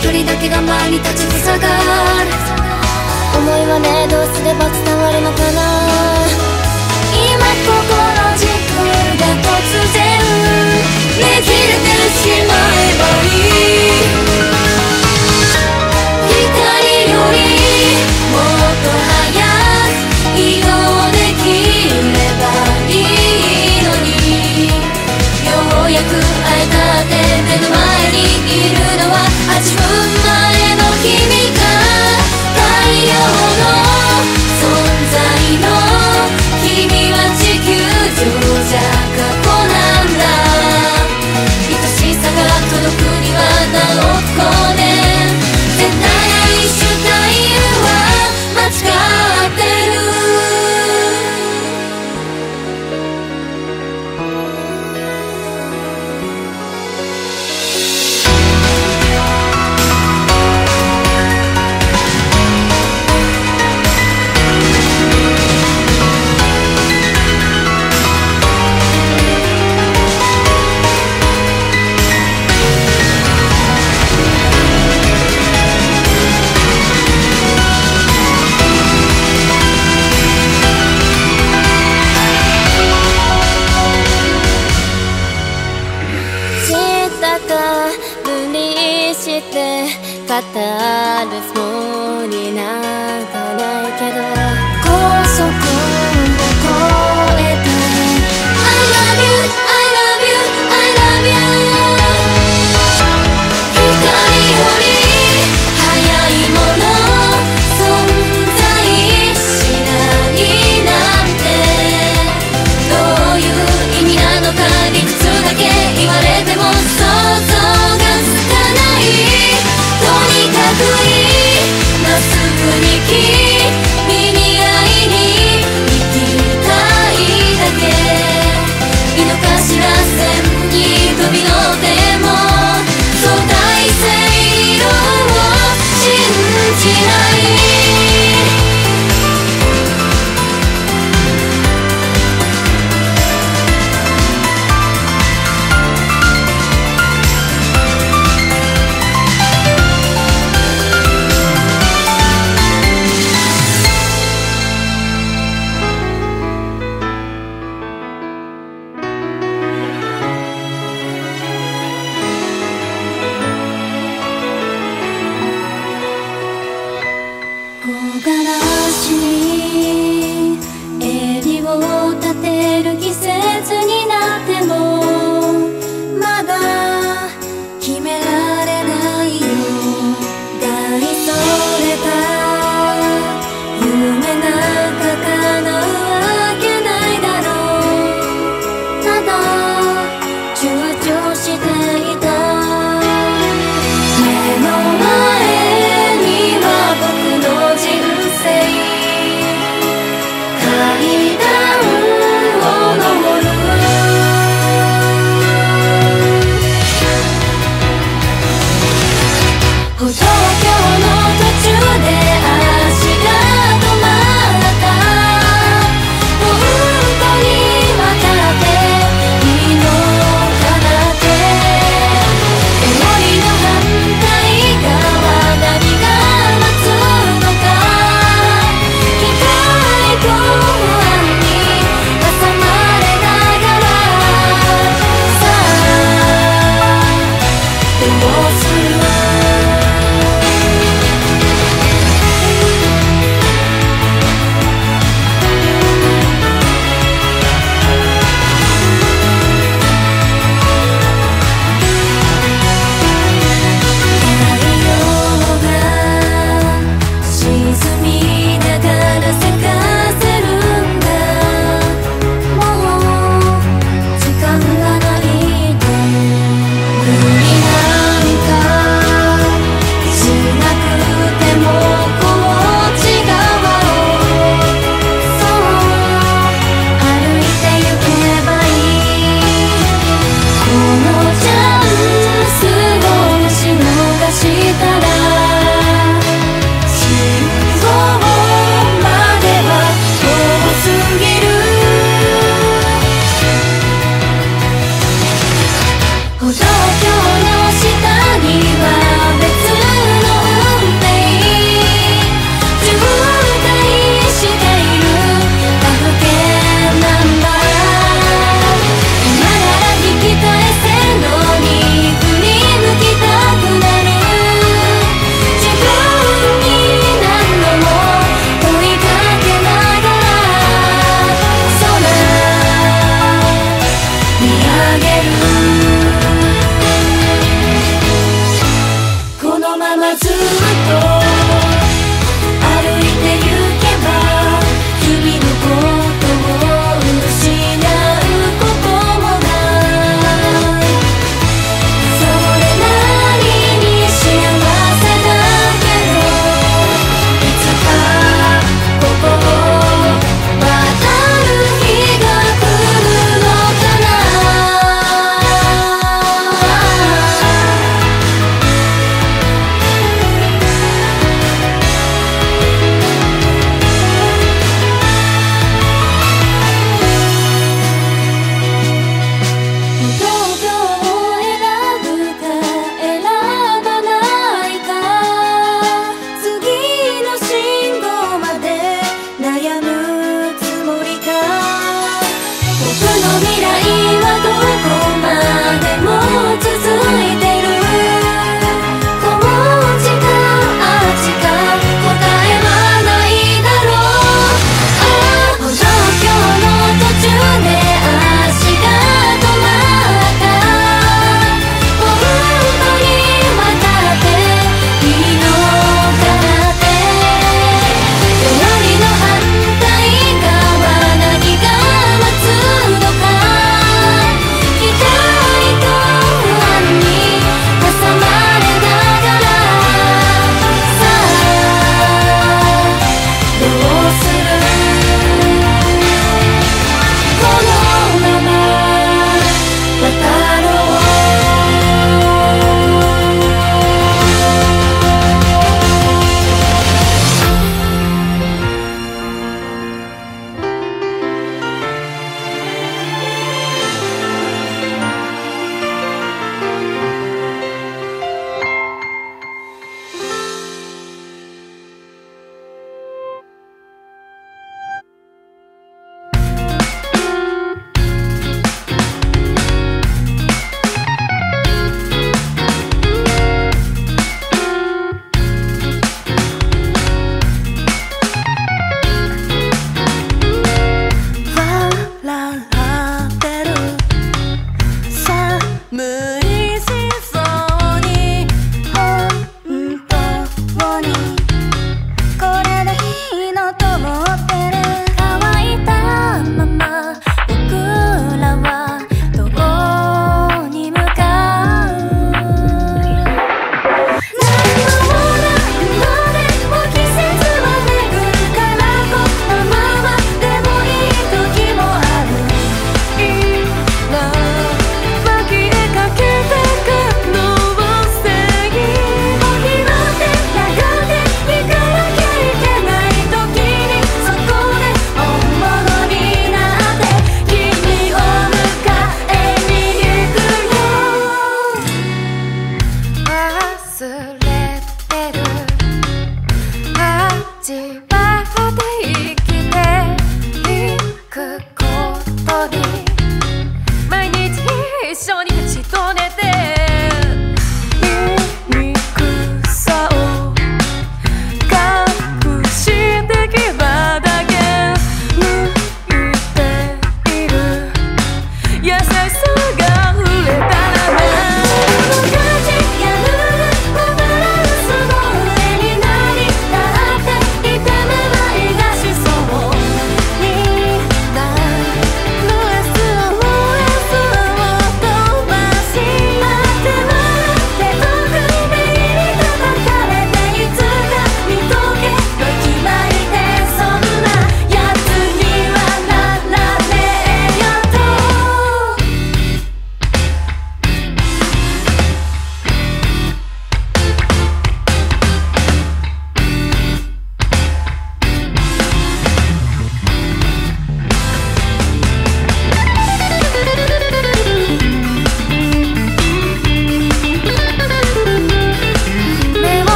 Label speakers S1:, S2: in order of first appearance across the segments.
S1: 距離だけが前に立ちふさがる。思いはねどうすれば伝わるのかな。今ここの時空が突然ねじれてしまえばいいようやく会えたって目の前にいるのは味わ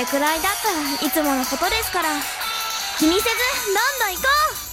S1: れくらいだったら
S2: いつも
S1: のことで
S2: すから。気
S1: に
S2: せずどんどん行こう。